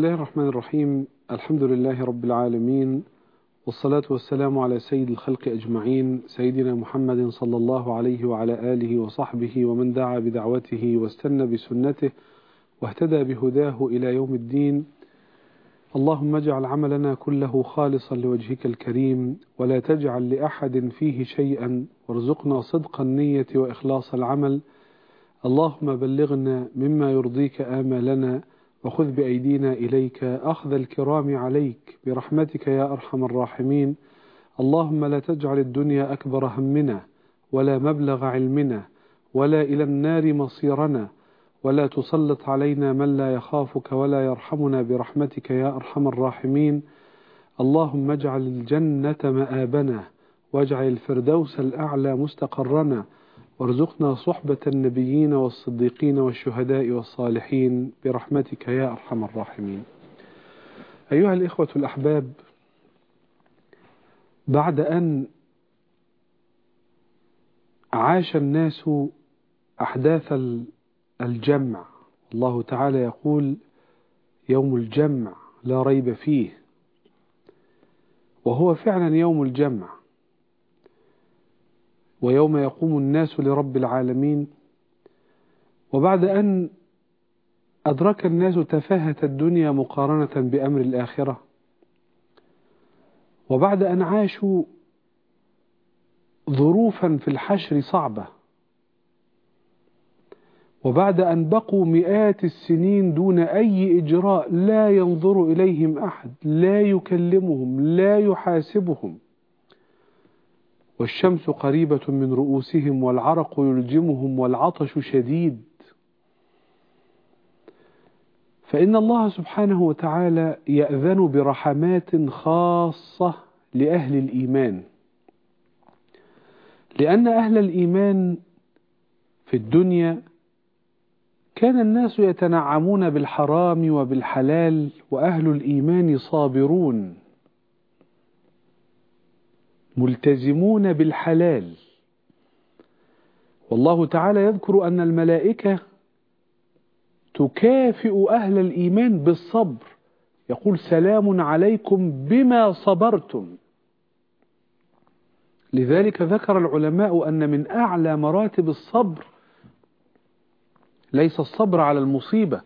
الله الرحمن الرحيم. الحمد لله رب العالمين والصلاة والسلام على سيد الخلق أجمعين سيدنا محمد صلى الله عليه وعلى آله وصحبه ومن دعا بدعوته واستنى بسنته واهتدى بهداه إلى يوم الدين. اللهم اجعل عملنا كله خالصا لوجهك الكريم ولا تجعل لأحد فيه شيئا وارزقنا صدق النية وإخلاص العمل. اللهم بلغنا مما يرضيك آمالنا وخذ بأيدينا إليك أخذ الكرام عليك برحمتك يا أرحم الراحمين. اللهم لا تجعل الدنيا أكبر همنا ولا مبلغ علمنا ولا إلى النار مصيرنا ولا تسلط علينا من لا يخافك ولا يرحمنا برحمتك يا أرحم الراحمين. اللهم اجعل الجنة مآبنا واجعل الفردوس الأعلى مستقرنا وارزقنا صحبة النبيين والصديقين والشهداء والصالحين برحمتك يا أرحم الراحمين. أيها الإخوة الأحباب بعد أن عاش الناس أحداث الجمع الله تعالى يقول يوم الجمع لا ريب فيه وهو فعلا يوم الجمع. ويوم يقوم الناس لرب العالمين. وبعد أن أدرك الناس تفاهة الدنيا مقارنة بأمر الآخرة وبعد أن عاشوا ظروفا في الحشر صعبة وبعد أن بقوا مئات السنين دون أي إجراء لا ينظر إليهم أحد لا يكلمهم لا يحاسبهم. والشمس قريبة من رؤوسهم والعرق يلجمهم والعطش شديد. فإن الله سبحانه وتعالى يأذن برحمات خاصة لأهل الإيمان. لأن أهل الإيمان في الدنيا كان الناس يتنعمون بالحرام وبالحلال وأهل الإيمان صابرون. ملتزمون بالحلال. والله تعالى يذكر أن الملائكة تكافئ أهل الإيمان بالصبر. يقول سلام عليكم بما صبرتم. لذلك ذكر العلماء أن من أعلى مراتب الصبر ليس الصبر على المصيبة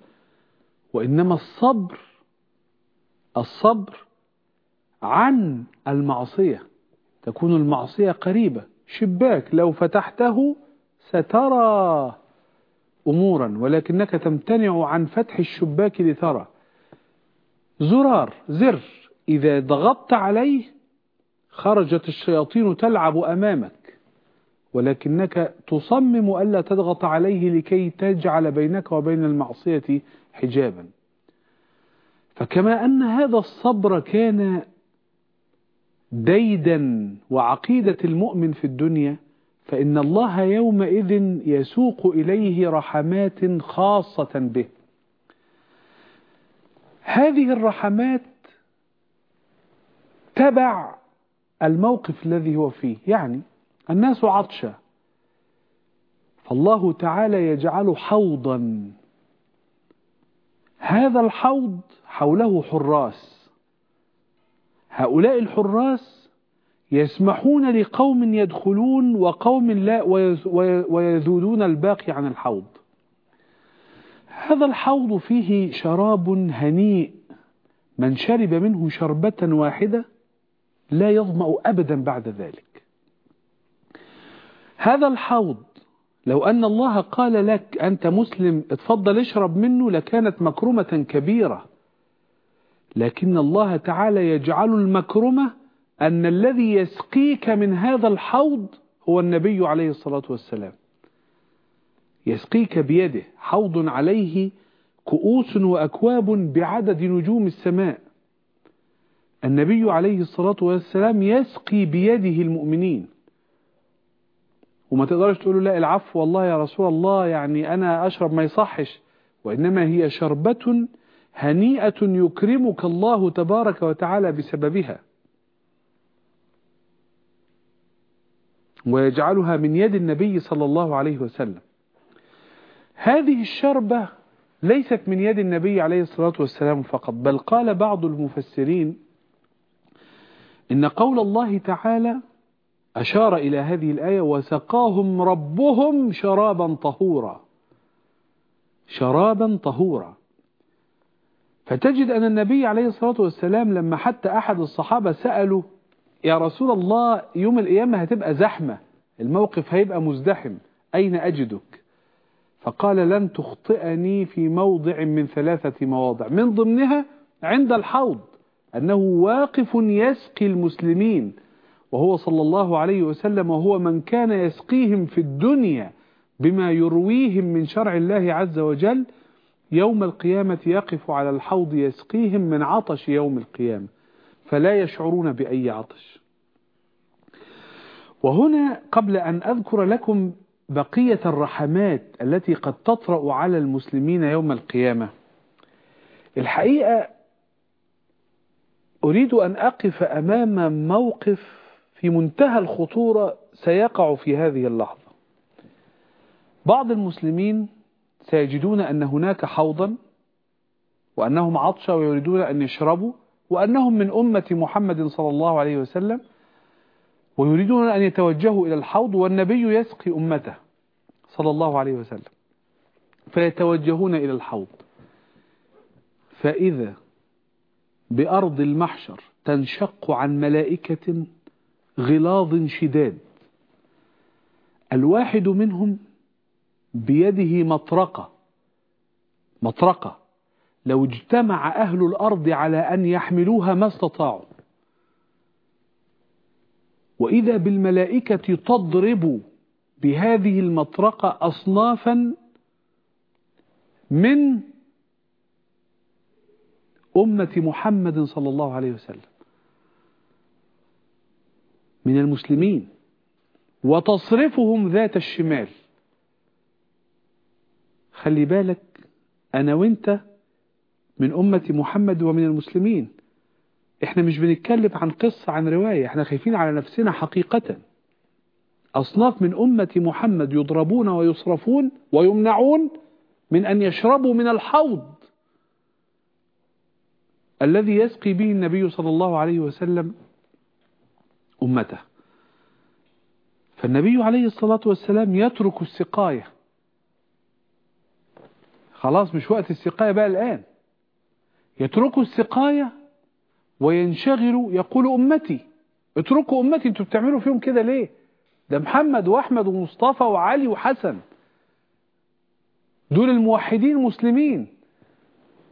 وإنما الصبر الصبر عن المعصية. تكون المعصية قريبة. شباك لو فتحته سترى أمورا ولكنك تمتنع عن فتح الشباك لترى. زرار زر إذا ضغطت عليه خرجت الشياطين تلعب أمامك ولكنك تصمم ألا تضغط عليه لكي تجعل بينك وبين المعصية حجابا. فكما أن هذا الصبر كان ديدا وعقيدة المؤمن في الدنيا فإن الله يومئذ يسوق إليه رحمات خاصة به. هذه الرحمات تبع الموقف الذي هو فيه يعني الناس عطشة. فالله تعالى يجعل حوضا. هذا الحوض حوله حراس. هؤلاء الحراس يسمحون لقوم يدخلون وقوم لا ويذودون الباقي عن الحوض. هذا الحوض فيه شراب هنيء. من شرب منه شربة واحدة لا يظمأ أبدا بعد ذلك. هذا الحوض لو أن الله قال لك أنت مسلم اتفضل اشرب منه لكانت مكرمة كبيرة. لكن الله تعالى يجعل المكرمة أن الذي يسقيك من هذا الحوض هو النبي عليه الصلاة والسلام. يسقيك بيده حوض عليه كؤوس وأكواب بعدد نجوم السماء. النبي عليه الصلاة والسلام يسقي بيده المؤمنين. وما تقدرش تقول له لا العفو والله يا رسول الله يعني أنا أشرب ما يصحش وإنما هي شربة هنيئة يكرمك الله تبارك وتعالى بسببها. ويجعلها من يد النبي صلى الله عليه وسلم. هذه الشربة ليست من يد النبي عليه الصلاة والسلام فقط بل قال بعض المفسرين إن قول الله تعالى أشار إلى هذه الآية وسقاهم ربهم شرابا طهورا. شرابا طهورا. فتجد أن النبي عليه الصلاة والسلام لما حتى أحد الصحابة سألوا يا رسول الله يوم القيامة هتبقى زحمة الموقف هيبقى مزدحم أين أجدك؟ فقال لن تخطئني في موضع من ثلاثة مواضع من ضمنها عند الحوض أنه واقف يسقي المسلمين وهو صلى الله عليه وسلم وهو من كان يسقيهم في الدنيا بما يرويهم من شرع الله عز وجل يوم القيامة يقف على الحوض يسقيهم من عطش يوم القيامة فلا يشعرون بأي عطش. وهنا قبل أن أذكر لكم بقية الرحمات التي قد تطرأ على المسلمين يوم القيامة. الحقيقة أريد أن أقف أمام موقف في منتهى الخطورة سيقع في هذه اللحظة. بعض المسلمين سيجدون أن هناك حوضا وأنهم عطشة ويريدون أن يشربوا وأنهم من أمة محمد صلى الله عليه وسلم ويريدون أن يتوجهوا إلى الحوض والنبي يسقي أمته صلى الله عليه وسلم فيتوجهون إلى الحوض. فإذا بأرض المحشر تنشق عن ملائكة غلاظ شداد الواحد منهم بيده مطرقة. مطرقة. لو اجتمع أهل الأرض على أن يحملوها ما استطاعوا. وإذا بالملائكة تضرب بهذه المطرقة أصنافا من أمة محمد صلى الله عليه وسلم. من المسلمين. وتصرفهم ذات الشمال. خلي بالك أنا وإنت من أمة محمد ومن المسلمين. إحنا مش بنتكلم عن قصة عن رواية. إحنا خايفين على نفسنا حقيقة. أصناف من أمة محمد يضربون ويصرفون ويمنعون من أن يشربوا من الحوض الذي يسقي به النبي صلى الله عليه وسلم أمته. فالنبي عليه الصلاة والسلام يترك السقاية. خلاص مش وقت السقاية بقى الآن. يتركوا السقاية وينشغلوا يقول أمتي اتركوا أمتي أنتوا بتعملوا فيهم كده ليه؟ ده محمد وأحمد ومصطفى وعلي وحسن. دول الموحدين المسلمين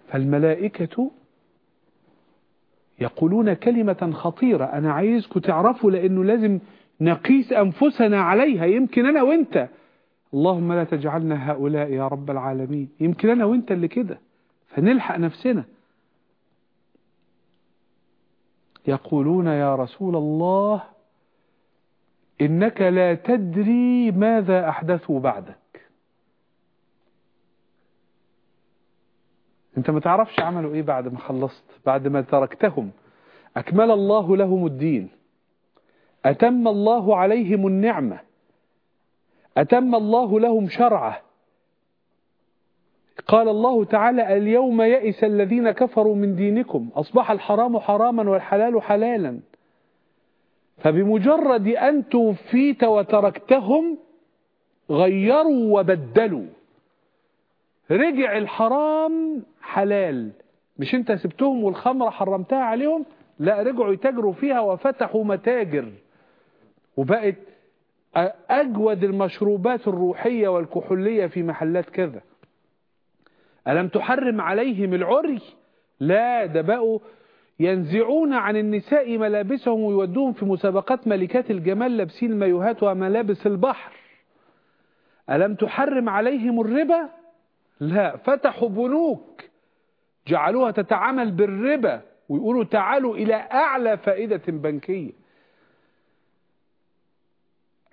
فالملائكة يقولون كلمة خطيرة. أنا عايزكم تعرفوا لأنه لازم نقيس أنفسنا عليها. يمكن أنا وإنت اللهم لا تجعلنا هؤلاء يا رب العالمين. يمكن أنا وإنت اللي كده. فنلحق نفسنا. يقولون يا رسول الله إنك لا تدري ماذا أحدثوا بعدك. أنت ما تعرفش عملوا إيه بعد ما خلصت بعد ما تركتهم. أكمل الله لهم الدين. أتم الله عليهم النعمة. أتم الله لهم شرعه. قال الله تعالى اليوم يئس الذين كفروا من دينكم أصبح الحرام حراما والحلال حلالا. فبمجرد أن توفيت وتركتهم غيروا وبدلوا. رجع الحرام حلال. مش أنت سبتهم والخمرة حرمتها عليهم؟ لا رجعوا يتاجروا فيها وفتحوا متاجر. وبقت أجود المشروبات الروحية والكحولية في محلات كذا. ألم تحرم عليهم العري؟ لا ده بقوا ينزعون عن النساء ملابسهم ويودوهم في مسابقات ملكات الجمال لابسين المايوهات وملابس البحر. ألم تحرم عليهم الربا؟ لا فتحوا بنوك جعلوها تتعامل بالربا ويقولوا تعالوا إلى أعلى فائدة بنكية.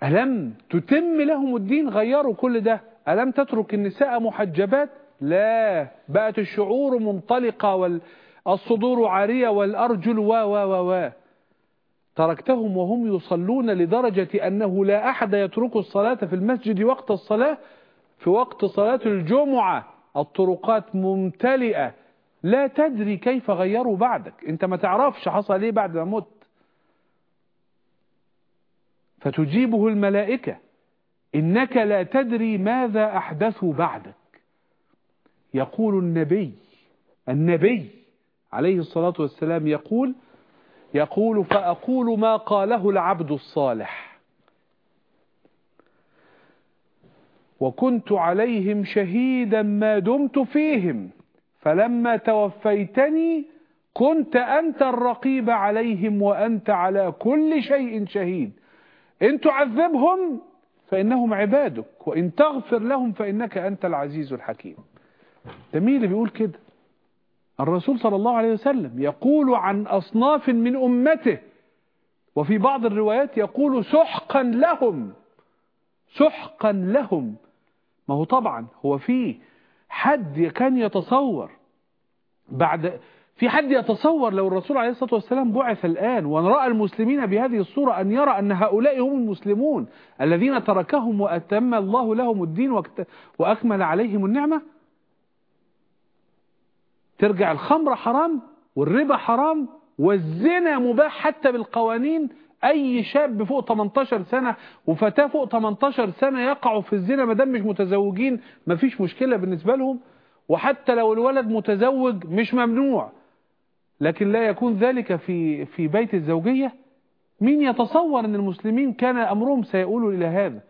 ألم تتم لهم الدين؟ غيروا كل ده. ألم تترك النساء محجبات؟ لا. بقت الشعور منطلقة والصدور عارية والأرجل و و و و. تركتهم وهم يصلون لدرجة أنه لا أحد يترك الصلاة في المسجد وقت الصلاة. في وقت صلاة الجمعة الطرقات ممتلئة. لا تدري كيف غيروا بعدك. أنت ما تعرفش حصل إيه بعد ما مت. فتجيبه الملائكة. إنك لا تدري ماذا أحدثوا بعدك. يقول النبي النبي عليه الصلاة والسلام يقول يقول فأقول ما قاله العبد الصالح. وكنت عليهم شهيدا ما دمت فيهم فلما توفيتني كنت أنت الرقيب عليهم وأنت على كل شيء شهيد. إن تعذبهم فإنهم عبادك وإن تغفر لهم فإنك أنت العزيز الحكيم. ده مين اللي بيقول كده. الرسول صلى الله عليه وسلم يقول عن أصناف من أمته وفي بعض الروايات يقول سحقا لهم سحقا لهم. ما هو طبعا هو في حد كان يتصور بعد في حد يتصور لو الرسول عليه الصلاة والسلام بعث الآن ورأى المسلمين بهذه الصورة أن يرى أن هؤلاء هم المسلمون الذين تركهم وأتم الله لهم الدين وأكمل عليهم النعمة؟ ترجع الخمر حرام والربا حرام والزنا مباح حتى بالقوانين؟ أي شاب فوق 18 سنة وفتاة فوق 18 سنة يقعوا في الزنا ما دام مش متزوجين مفيش مشكلة بالنسبة لهم؟ وحتى لو الولد متزوج مش ممنوع. لكن لا يكون ذلك في في بيت الزوجية. مين يتصور أن المسلمين كان أمرهم سيقولوا إلى هذا.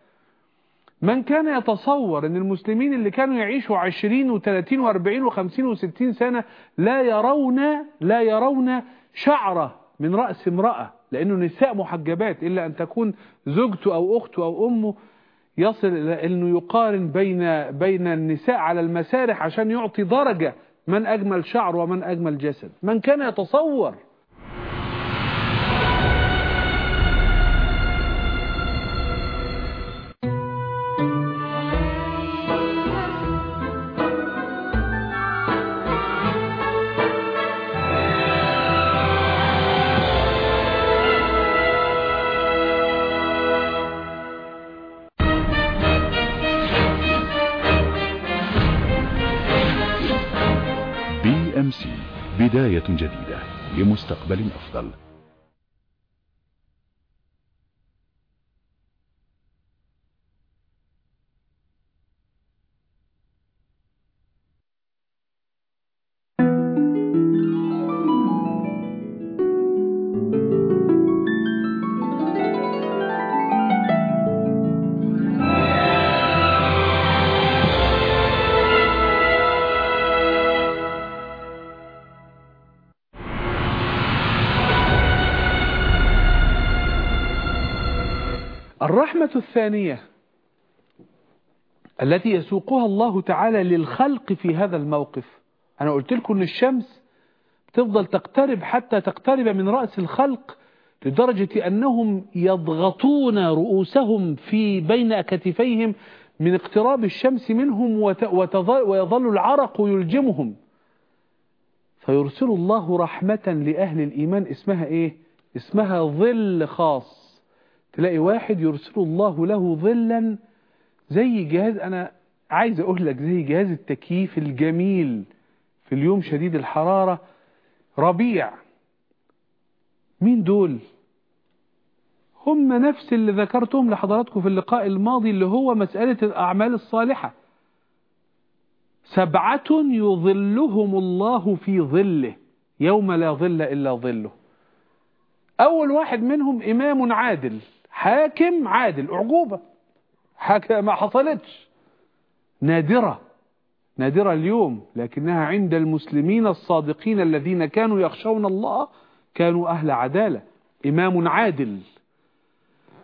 من كان يتصور أن المسلمين اللي كانوا يعيشوا عشرين وثلاثين واربعين وخمسين وستين سنة لا يرون لا يرون شعرة من رأس امرأة لأنه نساء محجبات إلا أن تكون زوجته أو أخته أو أمه يصل إلى أنه يقارن بين بين النساء على المسارح عشان يعطي درجة من أجمل شعر ومن أجمل جسد. من كان يتصور بداية جديدة لمستقبل أفضل. الثانية التي يسوقها الله تعالى للخلق في هذا الموقف. أنا قلت لكم أن الشمس تفضل تقترب حتى تقترب من رأس الخلق لدرجة أنهم يضغطون رؤوسهم في بين كتفيهم من اقتراب الشمس منهم ويظل العرق يلجمهم. فيرسل الله رحمة لأهل الإيمان اسمها إيه؟ اسمها ظل خاص. تلاقي واحد يرسل الله له ظلا زي جهاز أنا عايز أقول لك زي جهاز التكييف الجميل في اليوم شديد الحرارة ربيع. مين دول؟ هم نفس اللي ذكرتهم لحضراتكم في اللقاء الماضي اللي هو مسألة الأعمال الصالحة. سبعة يظلهم الله في ظله يوم لا ظل إلا ظله. أول واحد منهم إمام عادل. حاكم عادل أعجوبة حاجة ما حصلتش. نادرة نادرة اليوم لكنها عند المسلمين الصادقين الذين كانوا يخشون الله كانوا أهل عدالة. إمام عادل.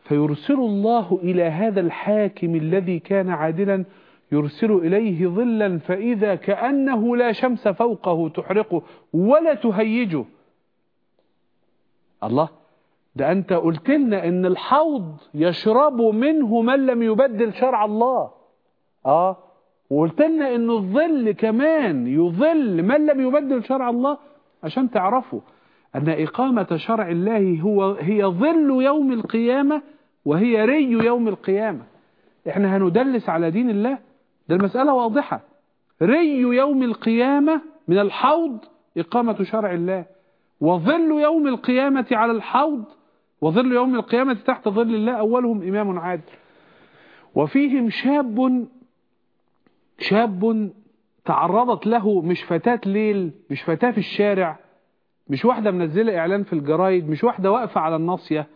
فيرسل الله إلى هذا الحاكم الذي كان عادلا يرسل إليه ظلا فإذا كأنه لا شمس فوقه تحرقه ولا تهيجه. الله ده أنت قلت لنا إن الحوض يشرب منه من لم يبدل شرع الله. آه. وقلت لنا إن الظل كمان يظل من لم يبدل شرع الله عشان تعرفوا أن إقامة شرع الله هو هي ظل يوم القيامة وهي ري يوم القيامة. إحنا هندلس على دين الله. ده المسألة واضحة. ري يوم القيامة من الحوض إقامة شرع الله. وظل يوم القيامة على الحوض وظل يوم القيامة تحت ظل الله أولهم إمام عادل. وفيهم شاب شاب تعرضت له مش فتاة ليل مش فتاة في الشارع مش واحدة منزلة إعلان في الجرايد مش واحدة واقفة على الناصية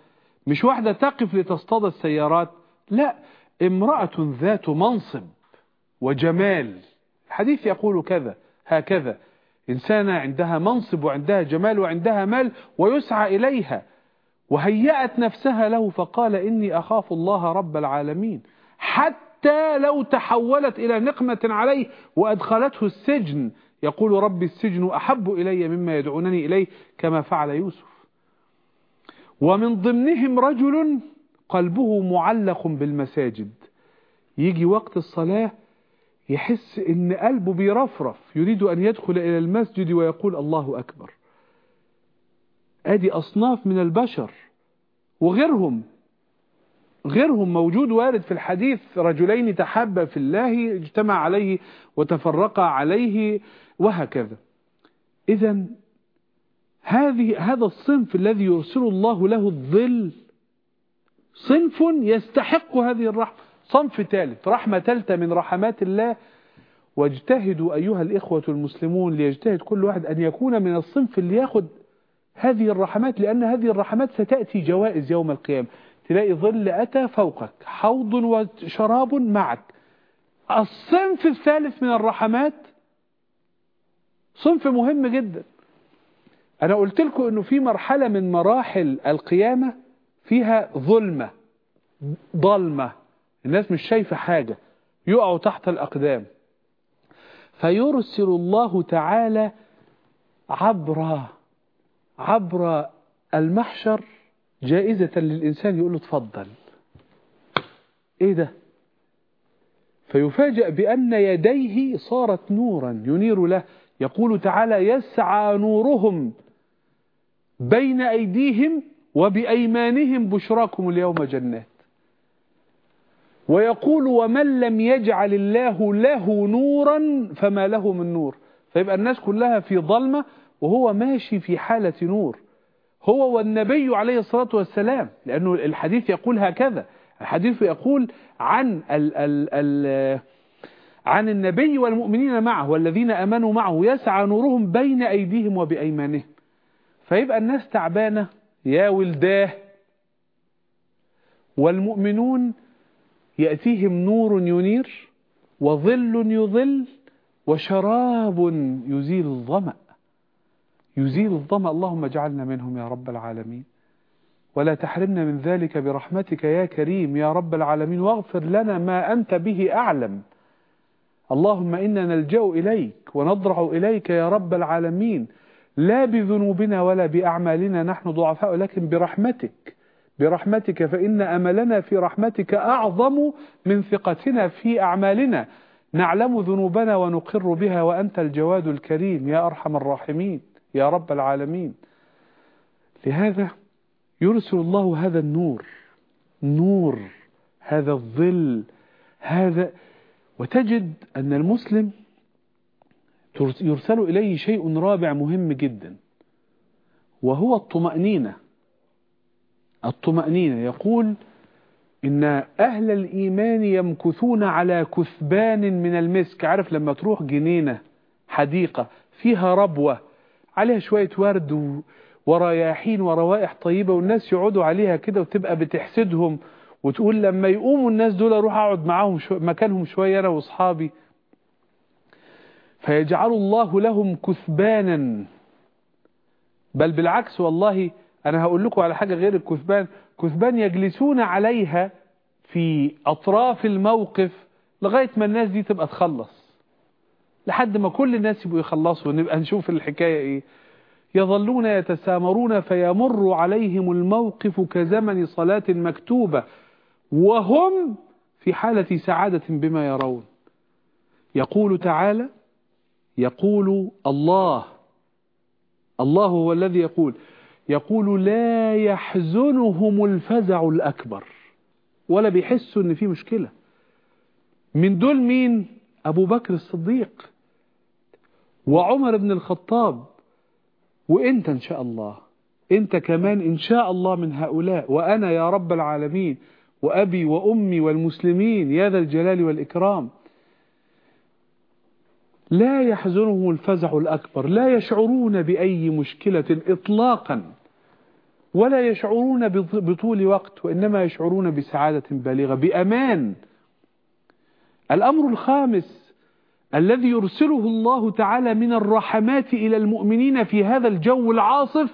مش واحدة تقف لتصطاد السيارات لا امرأة ذات منصب وجمال. الحديث يقول كذا هكذا إنسانة عندها منصب وعندها جمال وعندها مال ويسعى إليها. وهيأت نفسها له فقال إني أخاف الله رب العالمين. حتى لو تحولت إلى نقمة عليه وأدخلته السجن. يقول ربي السجن أحب إلي مما يدعونني إليه كما فعل يوسف. ومن ضمنهم رجل قلبه معلق بالمساجد. يجي وقت الصلاة يحس إن قلبه بيرفرف يريد أن يدخل إلى المسجد ويقول الله أكبر. أدي أصناف من البشر وغيرهم غيرهم موجود وارد في الحديث رجلين تحابا في الله اجتمع عليه وتفرقا عليه وهكذا. اذا هذه هذا الصنف الذي يرسل الله له الظل صنف يستحق هذه الرحمة. صنف ثالث رحمة ثالثة من رحمات الله. واجتهدوا أيها الإخوة المسلمون ليجتهد كل واحد أن يكون من الصنف اللي ياخد هذه الرحمات لأن هذه الرحمات ستأتي جوائز يوم القيامة. تلاقي ظل أتى فوقك حوض وشراب معك. الصنف الثالث من الرحمات صنف مهم جدا. أنا قلت لكم أنه في مرحلة من مراحل القيامة فيها ظلمة ضلمة. الناس مش شايفة حاجة يقعوا تحت الأقدام. فيرسل الله تعالى عبر عبر المحشر جائزة للإنسان يقول له تفضل إيه ده؟ فيفاجأ بأن يديه صارت نورا ينير له. يقول تعالى يسعى نورهم بين أيديهم وبأيمانهم بشراكم اليوم جنات. ويقول ومن لم يجعل الله له نورا فما له من نور. فيبقى الناس كلها في ظلمة وهو ماشي في حالة نور. هو والنبي عليه الصلاة والسلام لأنه الحديث يقول هكذا. الحديث يقول عن ال ال ال عن النبي والمؤمنين معه والذين أمنوا معه يسعى نورهم بين أيديهم وبأيمانهم. فيبقى الناس تعبانة يا ولداه. والمؤمنون يأتيهم نور ينير وظل يظل وشراب يزيل الظمأ. يزيل الظمأ اللهم اجعلنا منهم يا رب العالمين. ولا تحرمنا من ذلك برحمتك يا كريم يا رب العالمين. واغفر لنا ما أنت به أعلم. اللهم إنا نلجأ إليك ونضرع إليك يا رب العالمين. لا بذنوبنا ولا بأعمالنا نحن ضعفاء لكن برحمتك برحمتك فإن أملنا في رحمتك أعظم من ثقتنا في أعمالنا. نعلم ذنوبنا ونقر بها وأنت الجواد الكريم يا أرحم الراحمين. يا رب العالمين. لهذا يرسل الله هذا النور نور هذا الظل هذا وتجد أن المسلم يرسل إليه شيء رابع مهم جدا وهو الطمأنينة. الطمأنينة يقول إن أهل الإيمان يمكثون على كثبان من المسك. عارف لما تروح جنينة حديقة فيها ربوة عليها شوية ورد ورياحين وروائح طيبة والناس يقعدوا عليها كده وتبقى بتحسدهم وتقول لما يقوموا الناس دول أروح أقعد معاهم شو مكانهم شوية أنا وأصحابي. فيجعل الله لهم كثبانا. بل بالعكس والله أنا هقول لكم على حاجة غير الكثبان. كثبان يجلسون عليها في أطراف الموقف لغاية ما الناس دي تبقى تخلص. لحد ما كل الناس يبقوا يخلصوا ونبقى نشوف الحكاية إيه. يظلون يتسامرون فيمر عليهم الموقف كزمن صلاة مكتوبة وهم في حالة سعادة بما يرون. يقول تعالى يقول الله الله هو الذي يقول يقول لا يحزنهم الفزع الأكبر. ولا بيحسوا إن في مشكلة. من دول مين؟ أبو بكر الصديق. وعمر بن الخطاب. وإنت إن شاء الله إنت كمان إن شاء الله من هؤلاء. وأنا يا رب العالمين وأبي وأمي والمسلمين يا ذا الجلال والإكرام. لا يحزنهم الفزع الأكبر. لا يشعرون بأي مشكلة إطلاقا. ولا يشعرون بطول وقت وإنما يشعرون بسعادة بالغة بأمان. الأمر الخامس الذي يرسله الله تعالى من الرحمات إلى المؤمنين في هذا الجو العاصف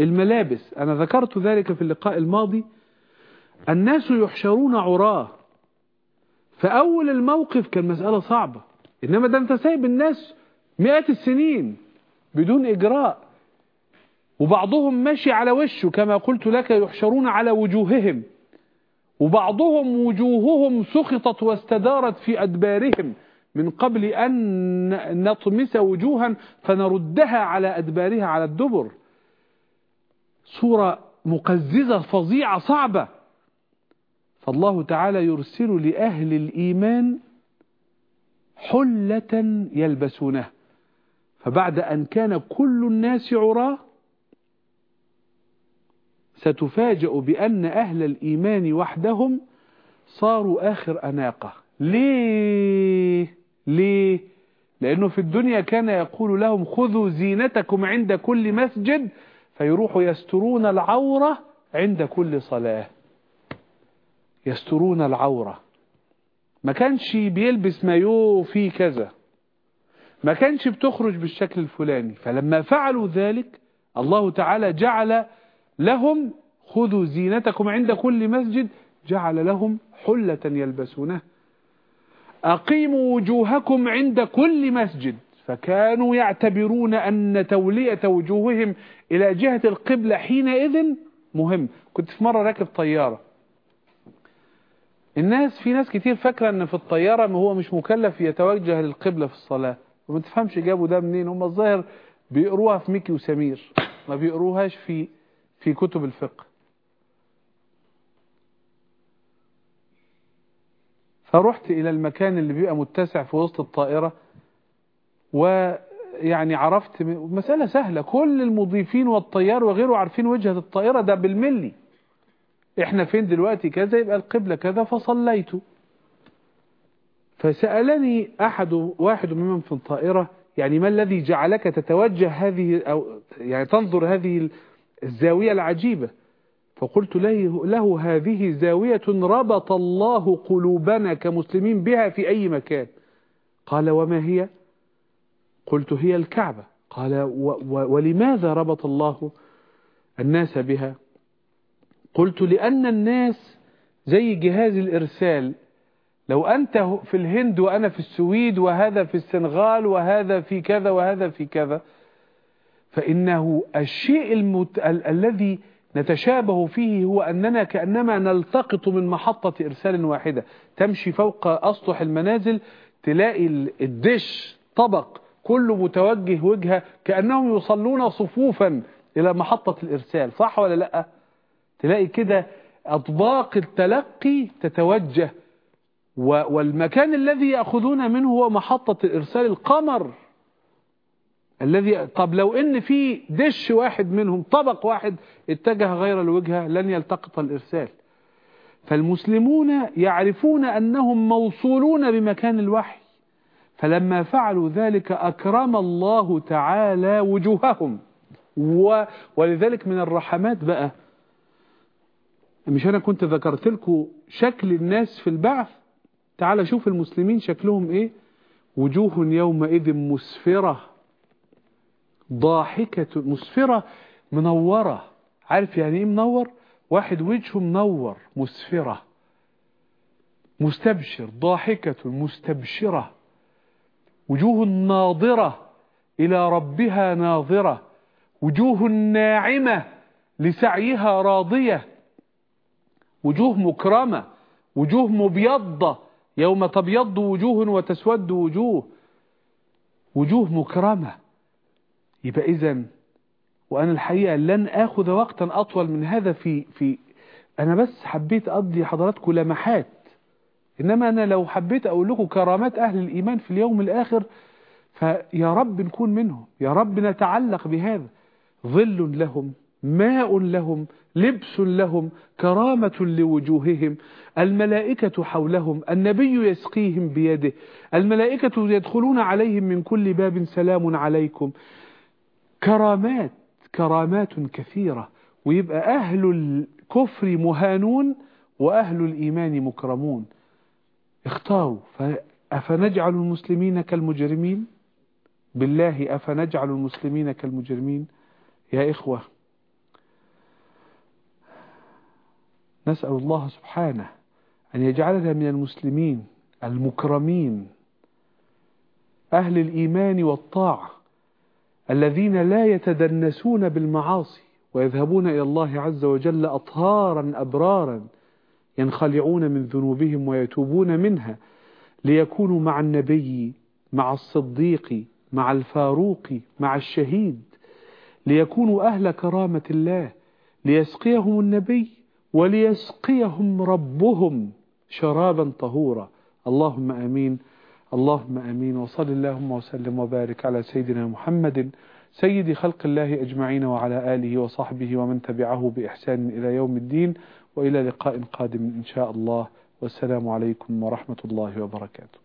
الملابس. أنا ذكرت ذلك في اللقاء الماضي. الناس يحشرون عراة. فأول الموقف كان مسألة صعبة. إنما ده أنت سايب الناس مئات السنين بدون إجراء. وبعضهم ماشي على وشه كما قلت لك يحشرون على وجوههم. وبعضهم وجوههم سخطت واستدارت في أدبارهم من قبل أن نطمس وجوها فنردها على أدبارها على الدبر. صورة مقززة فظيعة صعبة. فالله تعالى يرسل لأهل الإيمان حلة يلبسونها فبعد أن كان كل الناس عراه ستفاجأ بأن أهل الإيمان وحدهم صاروا آخر أناقة. ليه؟ ليه؟ لأنه في الدنيا كان يقول لهم خذوا زينتكم عند كل مسجد فيروحوا يسترون العورة عند كل صلاة. يسترون العورة. ما كانش بيلبس مايو في كذا. ما كانش بتخرج بالشكل الفلاني. فلما فعلوا ذلك الله تعالى جعل لهم خذوا زينتكم عند كل مسجد جعل لهم حلة يلبسونها أقيموا وجوهكم عند كل مسجد. فكانوا يعتبرون أن تولية وجوههم إلى جهة القبلة حينئذ مهم. كنت في مرة راكب طيارة. الناس في ناس كتير فاكرة إن في الطيارة هو مش مكلف يتوجه للقبلة في الصلاة. وما تفهمش جابوا ده منين. هم الظاهر بيقروها في ميكي وسمير. ما بيقروهاش في في كتب الفقه. فرحت إلى المكان اللي بيبقى متسع في وسط الطائرة ويعني عرفت مسألة سهلة. كل المضيفين والطيار وغيره عارفين وجهة الطائرة ده بالملي. إحنا فين دلوقتي؟ كذا يبقى القبلة كذا فصليت. فسألني أحد واحد منهم في الطائرة يعني ما الذي جعلك تتوجه هذه أو يعني تنظر هذه الزاوية العجيبة. فقلت له, له هذه زاوية ربط الله قلوبنا كمسلمين بها في أي مكان. قال وما هي؟ قلت هي الكعبة. قال و و ولماذا ربط الله الناس بها؟ قلت لأن الناس زي جهاز الإرسال. لو أنت في الهند وأنا في السويد وهذا في السنغال وهذا في كذا وهذا في كذا فإنه الشيء المت... ال... الذي نتشابه فيه هو أننا كأنما نلتقط من محطة إرسال واحدة. تمشي فوق أسطح المنازل تلاقي الدش طبق كله متوجه وجهة كأنهم يصلون صفوفا إلى محطة الإرسال. صح ولا لأ؟ تلاقي كده أطباق التلقي تتوجه والمكان الذي يأخذون منه هو محطة إرسال القمر. الذي طب لو إن في دش واحد منهم طبق واحد اتجه غير الوجهة لن يلتقط الإرسال. فالمسلمون يعرفون أنهم موصولون بمكان الوحي فلما فعلوا ذلك أكرم الله تعالى وجوههم. ولذلك من الرحمات بقى مش أنا كنت ذكرت لكم شكل الناس في البعث؟ تعال شوف المسلمين شكلهم إيه؟ وجوه يومئذ مسفرة. ضاحكة مسفرة منورة. عارف يعني إيه منور؟ واحد وجهه منور مسفرة. مستبشر ضاحكة مستبشرة. وجوه ناظرة إلى ربها ناظرة. وجوه ناعمة لسعيها راضية. وجوه مكرمة وجوه مبيضة. يوم تبيض وجوه وتسود وجوه. وجوه مكرمة. يبقى إذن وأنا الحقيقة لن أخذ وقتا أطول من هذا في في أنا بس حبيت أقضي حضراتكم لمحات. إنما أنا لو حبيت أقول لكم كرامات أهل الإيمان في اليوم الآخر فيا رب نكون منهم يا رب نتعلق بهذا. ظل لهم ماء لهم لبس لهم كرامة لوجوههم. الملائكة حولهم النبي يسقيهم بيده. الملائكة يدخلون عليهم من كل باب سلام عليكم. كرامات كرامات كثيرة ويبقى أهل الكفر مهانون وأهل الإيمان مكرمون. اختاروا أفنجعل المسلمين كالمجرمين؟ بالله أفنجعل المسلمين كالمجرمين؟ يا إخوة نسأل الله سبحانه أن يجعلنا من المسلمين المكرمين أهل الإيمان والطاعة. الذين لا يتدنسون بالمعاصي ويذهبون إلى الله عز وجل أطهارا أبرارا ينخلعون من ذنوبهم ويتوبون منها ليكونوا مع النبي مع الصديق مع الفاروق مع الشهيد ليكونوا أهل كرامة الله ليسقيهم النبي وليسقيهم ربهم شرابا طهورا. اللهم أمين. اللهم أمين وصل اللهم وسلم وبارك على سيدنا محمد سيد خلق الله أجمعين وعلى آله وصحبه ومن تبعه بإحسان إلى يوم الدين وإلى لقاء قادم إن شاء الله. والسلام عليكم ورحمة الله وبركاته.